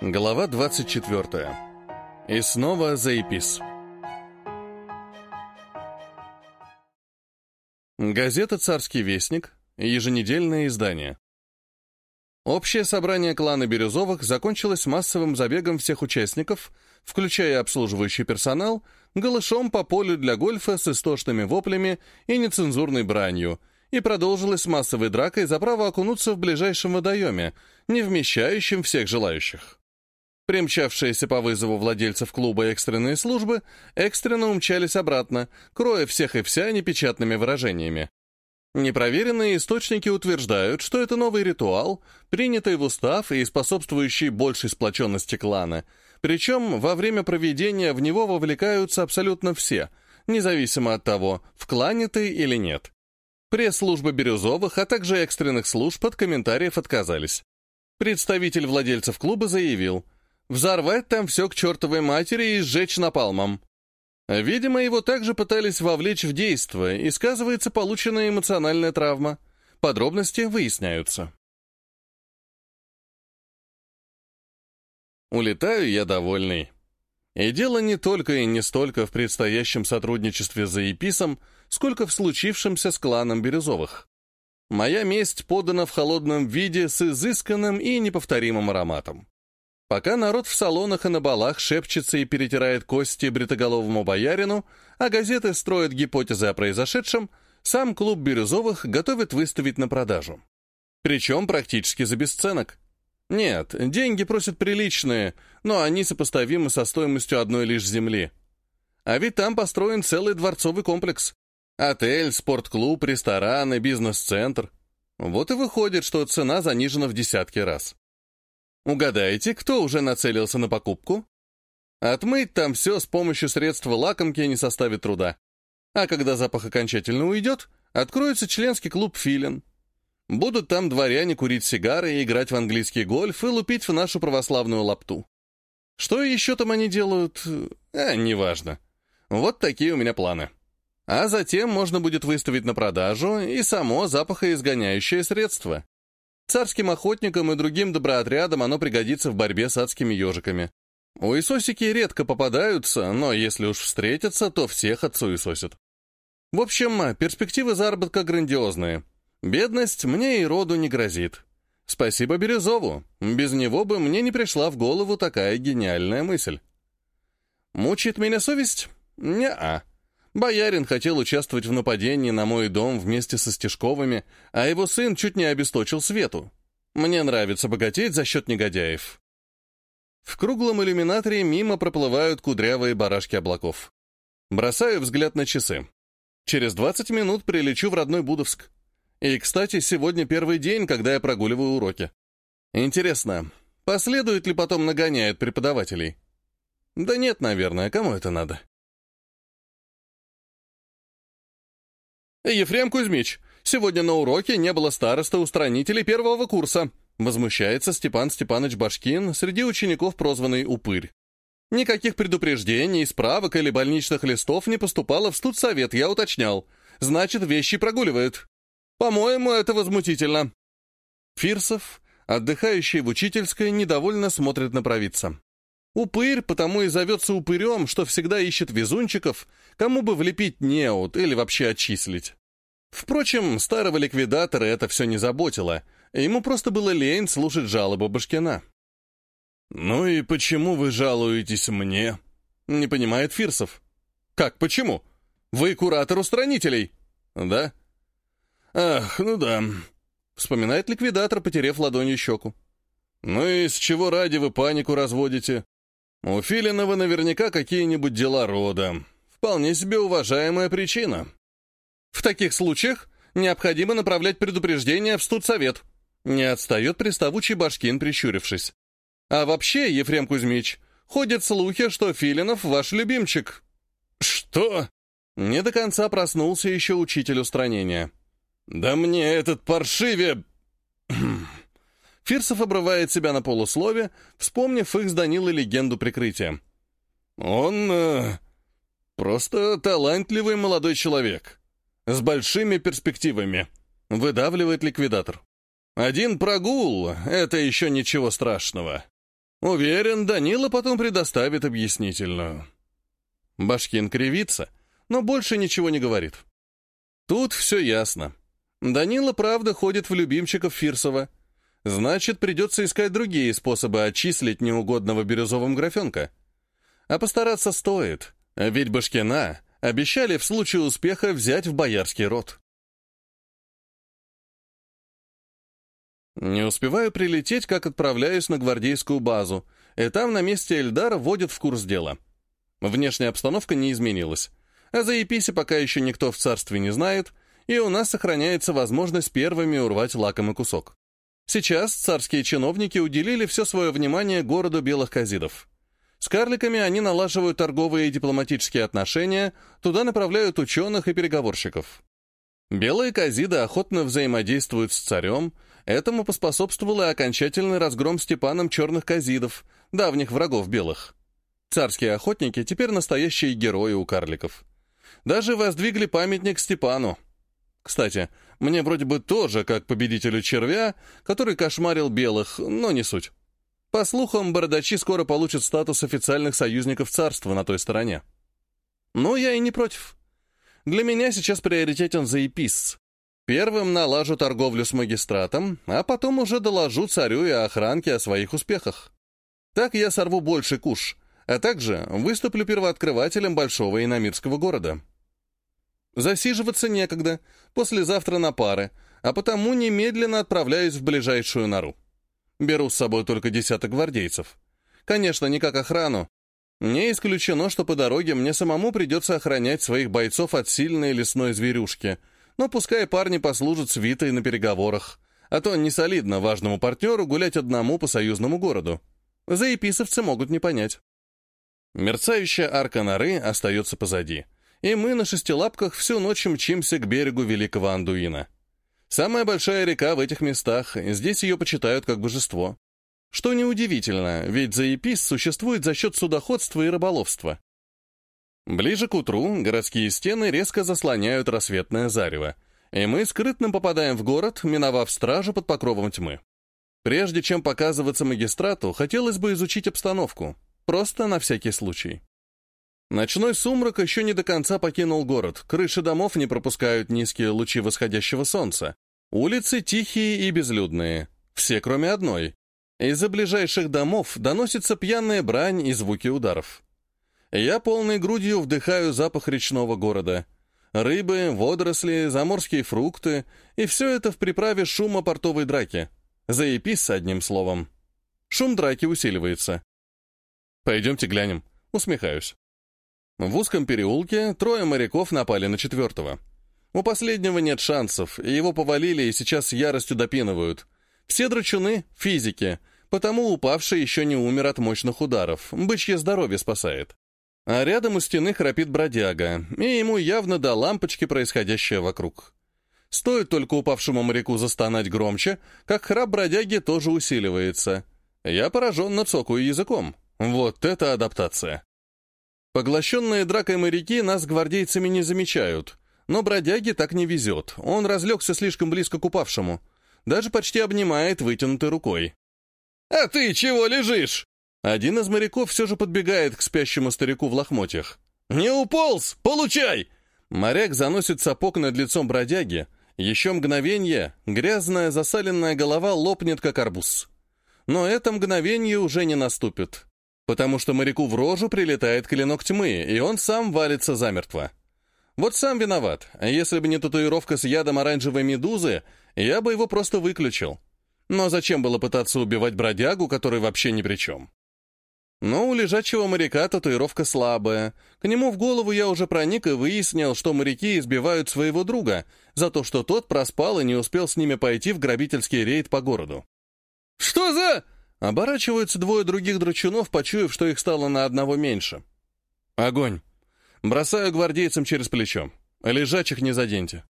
Глава 24. И снова заепис. Газета «Царский вестник», еженедельное издание. Общее собрание клана Бирюзовых закончилось массовым забегом всех участников, включая обслуживающий персонал, голышом по полю для гольфа с истошными воплями и нецензурной бранью, и продолжилось массовой дракой за право окунуться в ближайшем водоеме, не вмещающем всех желающих. Примчавшиеся по вызову владельцев клуба экстренные службы экстренно умчались обратно, кроя всех и вся непечатными выражениями. Непроверенные источники утверждают, что это новый ритуал, принятый в устав и способствующий большей сплоченности клана, причем во время проведения в него вовлекаются абсолютно все, независимо от того, в клане ты или нет. Пресс-служба Бирюзовых, а также экстренных служб от комментариев отказались. Представитель владельцев клуба заявил – Взорвать там все к чертовой матери и сжечь напалмом. Видимо, его также пытались вовлечь в действие, и сказывается полученная эмоциональная травма. Подробности выясняются. Улетаю я довольный. И дело не только и не столько в предстоящем сотрудничестве за ЕПИСом, сколько в случившемся с кланом Бирюзовых. Моя месть подана в холодном виде с изысканным и неповторимым ароматом. Пока народ в салонах и на балах шепчется и перетирает кости бритоголовому боярину, а газеты строят гипотезы о произошедшем, сам клуб Бирюзовых готовит выставить на продажу. Причем практически за бесценок. Нет, деньги просят приличные, но они сопоставимы со стоимостью одной лишь земли. А ведь там построен целый дворцовый комплекс. Отель, спортклуб, рестораны, бизнес-центр. Вот и выходит, что цена занижена в десятки раз. Угадайте, кто уже нацелился на покупку? Отмыть там все с помощью средства лакомки не составит труда. А когда запах окончательно уйдет, откроется членский клуб «Филин». Будут там дворяне курить сигары и играть в английский гольф и лупить в нашу православную лапту. Что еще там они делают? А, неважно. Вот такие у меня планы. А затем можно будет выставить на продажу и само запахоизгоняющее средство. Царским охотникам и другим доброотрядам оно пригодится в борьбе с адскими ежиками. Уисосики редко попадаются, но если уж встретятся, то всех отсуесосят. В общем, перспективы заработка грандиозные. Бедность мне и роду не грозит. Спасибо Бирюзову. Без него бы мне не пришла в голову такая гениальная мысль. Мучает меня совесть? Не-а. Боярин хотел участвовать в нападении на мой дом вместе со Стежковыми, а его сын чуть не обесточил Свету. Мне нравится богатеть за счет негодяев. В круглом иллюминаторе мимо проплывают кудрявые барашки облаков. Бросаю взгляд на часы. Через 20 минут прилечу в родной Будовск. И, кстати, сегодня первый день, когда я прогуливаю уроки. Интересно, последует ли потом нагоняет преподавателей? Да нет, наверное, кому это надо? «Ефрем Кузьмич, сегодня на уроке не было староста-устранителей первого курса», возмущается Степан Степанович Башкин, среди учеников прозванный «Упырь». Никаких предупреждений, справок или больничных листов не поступало в студсовет, я уточнял. Значит, вещи прогуливают. По-моему, это возмутительно. Фирсов, отдыхающий в учительской, недовольно смотрит на провидца. Упырь потому и зовется упырем, что всегда ищет везунчиков, кому бы влепить неуд или вообще отчислить. Впрочем, старого ликвидатора это все не заботило, ему просто было лень слушать жалобы Башкина. «Ну и почему вы жалуетесь мне?» — не понимает Фирсов. «Как почему? Вы куратор устранителей?» «Да?» «Ах, ну да», — вспоминает ликвидатор, потеряв ладонью щеку. «Ну и с чего ради вы панику разводите? У Филинова наверняка какие-нибудь дела рода. Вполне себе уважаемая причина». В таких случаях необходимо направлять предупреждение в студсовет. Не отстает приставучий Башкин, прищурившись. А вообще, Ефрем Кузьмич, ходят слухи, что Филинов ваш любимчик. Что? Не до конца проснулся еще учитель устранения. Да мне этот паршиве... Фирсов обрывает себя на полуслове, вспомнив их с Данилой легенду прикрытия. Он... Э, просто талантливый молодой человек. С большими перспективами. Выдавливает ликвидатор. Один прогул — это еще ничего страшного. Уверен, Данила потом предоставит объяснительную. Башкин кривится, но больше ничего не говорит. Тут все ясно. Данила, правда, ходит в любимчиков Фирсова. Значит, придется искать другие способы отчислить неугодного бирюзовым графенка. А постараться стоит, ведь Башкина обещали в случае успеха взять в боярский род. Не успеваю прилететь, как отправляюсь на гвардейскую базу, и там на месте Эльдара вводят в курс дела. Внешняя обстановка не изменилась. А за Еписи пока еще никто в царстве не знает, и у нас сохраняется возможность первыми урвать лакомый кусок. Сейчас царские чиновники уделили все свое внимание городу Белых Казидов. С карликами они налаживают торговые и дипломатические отношения, туда направляют ученых и переговорщиков. Белые Казиды охотно взаимодействуют с царем, этому поспособствовал и окончательный разгром Степаном черных Казидов, давних врагов белых. Царские охотники теперь настоящие герои у карликов. Даже воздвигли памятник Степану. Кстати, мне вроде бы тоже, как победителю червя, который кошмарил белых, но не суть. По слухам, бородачи скоро получат статус официальных союзников царства на той стороне. Но я и не против. Для меня сейчас приоритетен заеписц. Первым налажу торговлю с магистратом, а потом уже доложу царю и охранке о своих успехах. Так я сорву больше куш, а также выступлю первооткрывателем большого иномирского города. Засиживаться некогда, послезавтра на пары, а потому немедленно отправляюсь в ближайшую нору. Беру с собой только десяток гвардейцев. Конечно, не как охрану. Не исключено, что по дороге мне самому придется охранять своих бойцов от сильной лесной зверюшки, но пускай парни послужат свитой на переговорах, а то не солидно важному партнеру гулять одному по союзному городу. Заеписовцы могут не понять. Мерцающая арка норы остается позади, и мы на шестилапках всю ночь мчимся к берегу Великого Андуина. Самая большая река в этих местах, здесь ее почитают как божество. Что неудивительно, ведь Заепис существует за счет судоходства и рыболовства. Ближе к утру городские стены резко заслоняют рассветное зарево, и мы скрытно попадаем в город, миновав стражу под покровом тьмы. Прежде чем показываться магистрату, хотелось бы изучить обстановку. Просто на всякий случай. Ночной сумрак еще не до конца покинул город. Крыши домов не пропускают низкие лучи восходящего солнца. Улицы тихие и безлюдные. Все, кроме одной. Из-за ближайших домов доносится пьяная брань и звуки ударов. Я полной грудью вдыхаю запах речного города. Рыбы, водоросли, заморские фрукты, и все это в приправе шума портовой драки. Заепись одним словом. Шум драки усиливается. «Пойдемте глянем», — усмехаюсь. В узком переулке трое моряков напали на четвертого. У последнего нет шансов, его повалили и сейчас с яростью допинывают. Все драчуны — физики, потому упавший еще не умер от мощных ударов, бычье здоровье спасает. А рядом у стены храпит бродяга, и ему явно до лампочки происходящее вокруг. Стоит только упавшему моряку застонать громче, как храп бродяги тоже усиливается. Я пораженно цокаю языком. Вот это адаптация. Поглощенные дракой моряки нас гвардейцами не замечают, но бродяге так не везет, он разлегся слишком близко к упавшему, даже почти обнимает вытянутой рукой. «А ты чего лежишь?» Один из моряков все же подбегает к спящему старику в лохмотьях. «Не уполз! Получай!» Моряк заносит сапог над лицом бродяги. Еще мгновение, грязная засаленная голова лопнет, как арбуз. Но это мгновение уже не наступит потому что моряку в рожу прилетает клинок тьмы, и он сам валится замертво. Вот сам виноват, если бы не татуировка с ядом оранжевой медузы, я бы его просто выключил. Но зачем было пытаться убивать бродягу, который вообще ни при чем? Но у лежачего моряка татуировка слабая. К нему в голову я уже проник и выяснил, что моряки избивают своего друга за то, что тот проспал и не успел с ними пойти в грабительский рейд по городу. «Что за...» Оборачиваются двое других драчунов, почуяв, что их стало на одного меньше. Огонь. Бросаю гвардейцам через плечо. Лежачих не заденьте.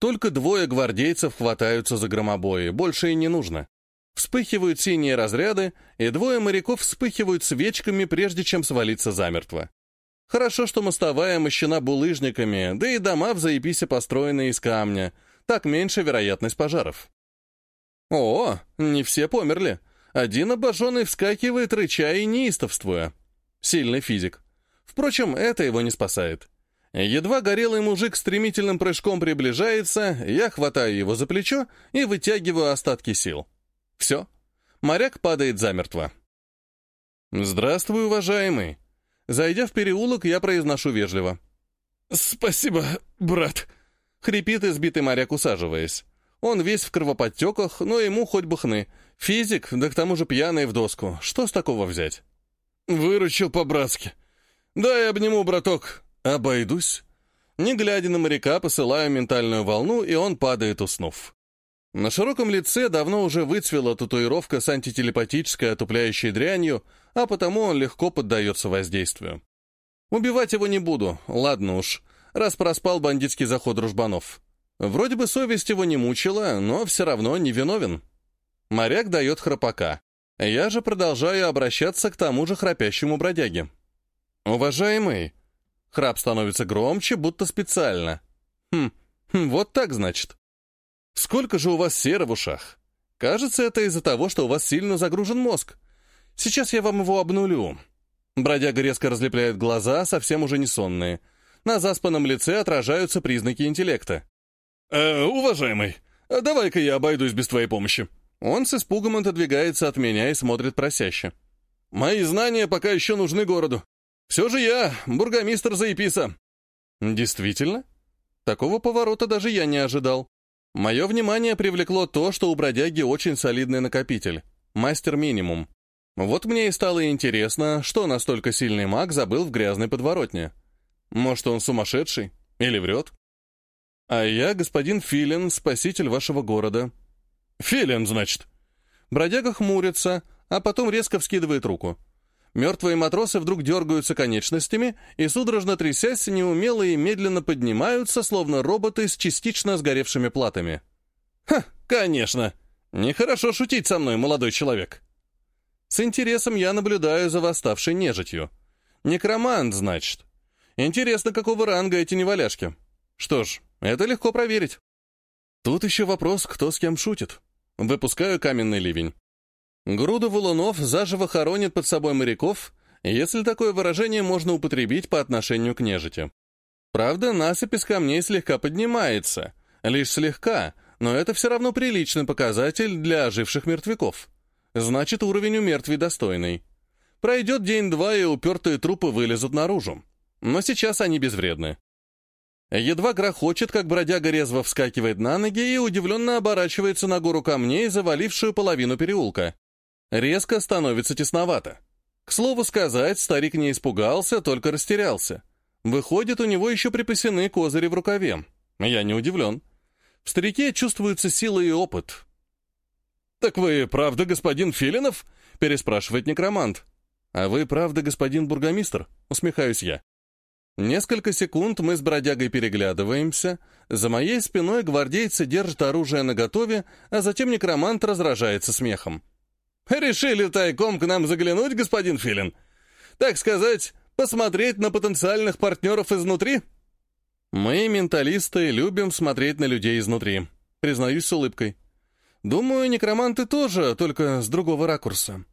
Только двое гвардейцев хватаются за громобои, больше и не нужно. Вспыхивают синие разряды, и двое моряков вспыхивают свечками, прежде чем свалиться замертво. Хорошо, что мостовая мощена булыжниками, да и дома в заебисе построены из камня. Так меньше вероятность пожаров. О, не все померли. Один обожженный вскакивает, рыча и неистовствуя. Сильный физик. Впрочем, это его не спасает. Едва горелый мужик стремительным прыжком приближается, я хватаю его за плечо и вытягиваю остатки сил. Все. Моряк падает замертво. «Здравствуй, уважаемый». Зайдя в переулок, я произношу вежливо. «Спасибо, брат», — хрипит избитый моряк, усаживаясь. Он весь в кровоподтеках, но ему хоть бы хны. Физик, да к тому же пьяный в доску. Что с такого взять? «Выручил по-братски. Дай обниму, браток. Обойдусь». Не глядя на моряка, посылаю ментальную волну, и он падает, уснув. На широком лице давно уже выцвела татуировка с антителепатической отупляющей дрянью, а потому он легко поддается воздействию. Убивать его не буду, ладно уж, раз проспал бандитский заход дружбанов. Вроде бы совесть его не мучила, но все равно не виновен. Моряк дает храпака. Я же продолжаю обращаться к тому же храпящему бродяге. «Уважаемый!» Храп становится громче, будто специально. «Хм, хм вот так, значит. Сколько же у вас серы в ушах? Кажется, это из-за того, что у вас сильно загружен мозг. Сейчас я вам его обнулю». Бродяга резко разлепляет глаза, совсем уже не сонные. На заспанном лице отражаются признаки интеллекта. «Э, уважаемый, давай-ка я обойдусь без твоей помощи». Он с испугом отодвигается от меня и смотрит просяще. «Мои знания пока еще нужны городу. Все же я, бургомистр Заеписа». «Действительно? Такого поворота даже я не ожидал. Мое внимание привлекло то, что у бродяги очень солидный накопитель. Мастер минимум. Вот мне и стало интересно, что настолько сильный маг забыл в грязной подворотне. Может, он сумасшедший? Или врет? А я господин Филин, спаситель вашего города. Филин, значит? Бродяга хмурится, а потом резко вскидывает руку. Мертвые матросы вдруг дергаются конечностями и, судорожно трясясь, неумело и медленно поднимаются, словно роботы с частично сгоревшими платами. «Ха, конечно! Нехорошо шутить со мной, молодой человек!» С интересом я наблюдаю за восставшей нежитью. Некромант, значит. Интересно, какого ранга эти неваляшки. Что ж, это легко проверить. Тут еще вопрос, кто с кем шутит. Выпускаю каменный ливень. Груда валунов заживо хоронит под собой моряков, если такое выражение можно употребить по отношению к нежити. Правда, насыпь из камней слегка поднимается, лишь слегка, но это все равно приличный показатель для оживших мертвяков. Значит, уровень у мертвей достойный. Пройдет день-два, и упертые трупы вылезут наружу. Но сейчас они безвредны. Едва грохочет, как бродяга резво вскакивает на ноги и удивленно оборачивается на гору камней, завалившую половину переулка. Резко становится тесновато. К слову сказать, старик не испугался, только растерялся. Выходит, у него еще припасены козыри в рукаве. Я не удивлен. В старике чувствуется сила и опыт. «Так вы правда господин Филинов?» — переспрашивает некромант. «А вы правда господин бургомистр?» — усмехаюсь я. Несколько секунд мы с бродягой переглядываемся. За моей спиной гвардейцы держат оружие наготове, а затем некромант разражается смехом. Решили тайком к нам заглянуть, господин Филин? Так сказать, посмотреть на потенциальных партнеров изнутри? Мы, менталисты, любим смотреть на людей изнутри. Признаюсь с улыбкой. Думаю, некроманты тоже, только с другого ракурса.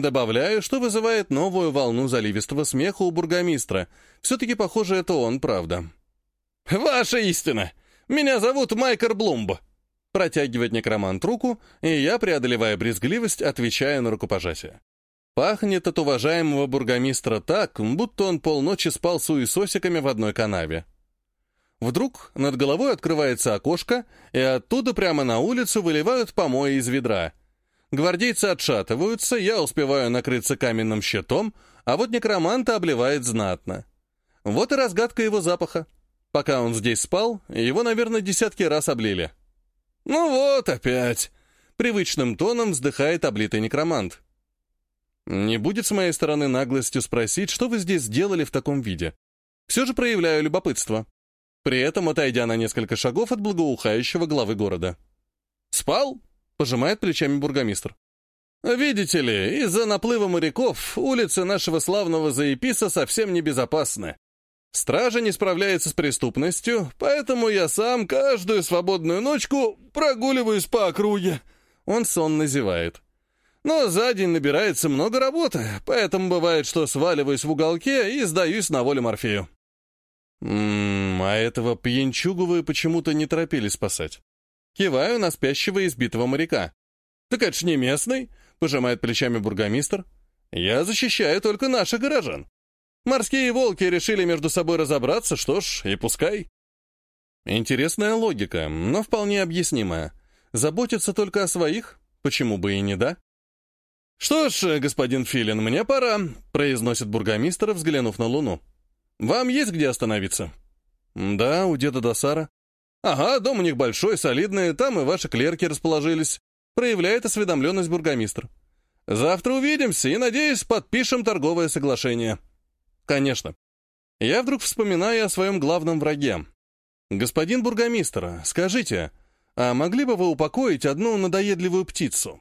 Добавляю, что вызывает новую волну заливистого смеха у бургомистра. Все-таки, похоже, это он, правда. «Ваша истина! Меня зовут Майкер Блумб!» Протягивает некромант руку, и я, преодолевая брезгливость, отвечаю на рукопожатие. Пахнет от уважаемого бургомистра так, будто он полночи спал с уисосиками в одной канаве. Вдруг над головой открывается окошко, и оттуда прямо на улицу выливают помои из ведра. Гвардейцы отшатываются, я успеваю накрыться каменным щитом, а вот некроманта обливает знатно. Вот и разгадка его запаха. Пока он здесь спал, его, наверное, десятки раз облили. «Ну вот опять!» — привычным тоном вздыхает облитый некромант. «Не будет с моей стороны наглостью спросить, что вы здесь сделали в таком виде. Все же проявляю любопытство. При этом отойдя на несколько шагов от благоухающего главы города. «Спал?» — пожимает плечами бургомистр. «Видите ли, из-за наплыва моряков улицы нашего славного Заеписа совсем небезопасны. Стража не справляется с преступностью, поэтому я сам каждую свободную ночку прогуливаюсь по округе. Он сонно зевает. Но за день набирается много работы, поэтому бывает, что сваливаюсь в уголке и сдаюсь на волю Морфею. Ммм, а этого пьянчугу вы почему-то не торопились спасать. Киваю на спящего избитого моряка. «Так это ж не местный», — пожимает плечами бургомистр. «Я защищаю только наших горожан. Морские волки решили между собой разобраться, что ж, и пускай». Интересная логика, но вполне объяснимая. Заботиться только о своих? Почему бы и не да? «Что ж, господин Филин, мне пора», — произносит бургомистр, взглянув на Луну. «Вам есть где остановиться?» «Да, у деда Досара». «Ага, дом у них большой, солидный, там и ваши клерки расположились», — проявляет осведомленность бургомистр. «Завтра увидимся и, надеюсь, подпишем торговое соглашение». «Конечно». Я вдруг вспоминаю о своем главном враге. «Господин бургомистр, скажите, а могли бы вы упокоить одну надоедливую птицу?»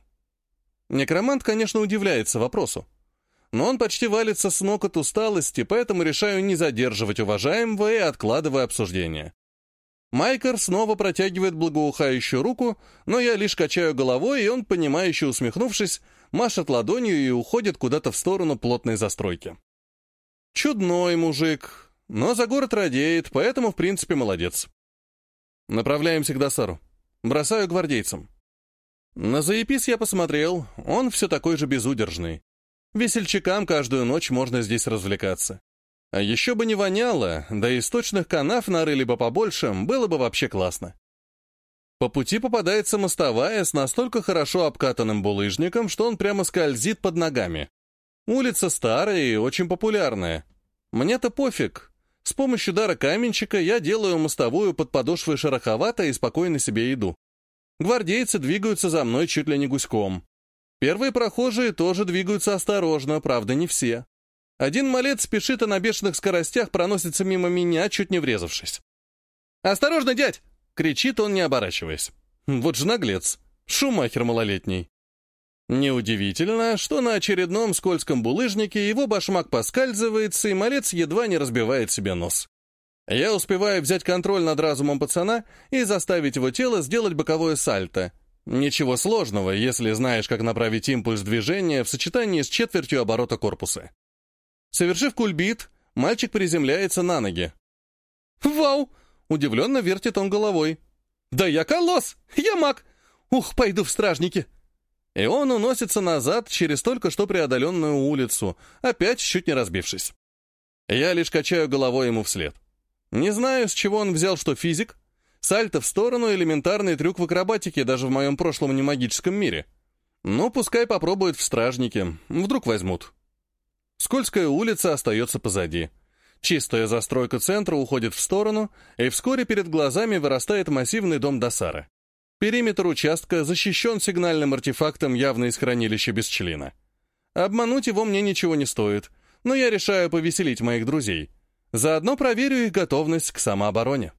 Некромант, конечно, удивляется вопросу. Но он почти валится с ног от усталости, поэтому решаю не задерживать уважаемого и откладываю обсуждение. Майкер снова протягивает благоухающую руку, но я лишь качаю головой, и он, понимающе усмехнувшись, машет ладонью и уходит куда-то в сторону плотной застройки. Чудной мужик, но за город радеет, поэтому, в принципе, молодец. Направляемся к Досару. Бросаю гвардейцам. На заепис я посмотрел, он все такой же безудержный. Весельчакам каждую ночь можно здесь развлекаться. А еще бы не воняло, да источных канав нарыли бы побольше, было бы вообще классно. По пути попадается мостовая с настолько хорошо обкатанным булыжником, что он прямо скользит под ногами. Улица старая и очень популярная. Мне-то пофиг. С помощью дара каменщика я делаю мостовую под подошвой шероховато и спокойно себе иду. Гвардейцы двигаются за мной чуть ли не гуськом. Первые прохожие тоже двигаются осторожно, правда, не все. Один малец спешит и на бешеных скоростях проносится мимо меня, чуть не врезавшись. «Осторожно, дядь!» — кричит он, не оборачиваясь. Вот же наглец. Шумахер малолетний. Неудивительно, что на очередном скользком булыжнике его башмак поскальзывается, и малец едва не разбивает себе нос. Я успеваю взять контроль над разумом пацана и заставить его тело сделать боковое сальто. Ничего сложного, если знаешь, как направить импульс движения в сочетании с четвертью оборота корпуса. Совершив кульбит, мальчик приземляется на ноги. «Вау!» — удивленно вертит он головой. «Да я колосс! Я маг! Ух, пойду в стражники!» И он уносится назад через только что преодоленную улицу, опять чуть не разбившись. Я лишь качаю головой ему вслед. Не знаю, с чего он взял, что физик. Сальто в сторону — элементарный трюк в акробатике даже в моем прошлом немагическом мире. Но пускай попробует в стражнике, вдруг возьмут. Скользкая улица остается позади. Чистая застройка центра уходит в сторону, и вскоре перед глазами вырастает массивный дом Досара. Периметр участка защищен сигнальным артефактом явно из хранилища Бесчлина. Обмануть его мне ничего не стоит, но я решаю повеселить моих друзей — Заодно проверю их готовность к самообороне.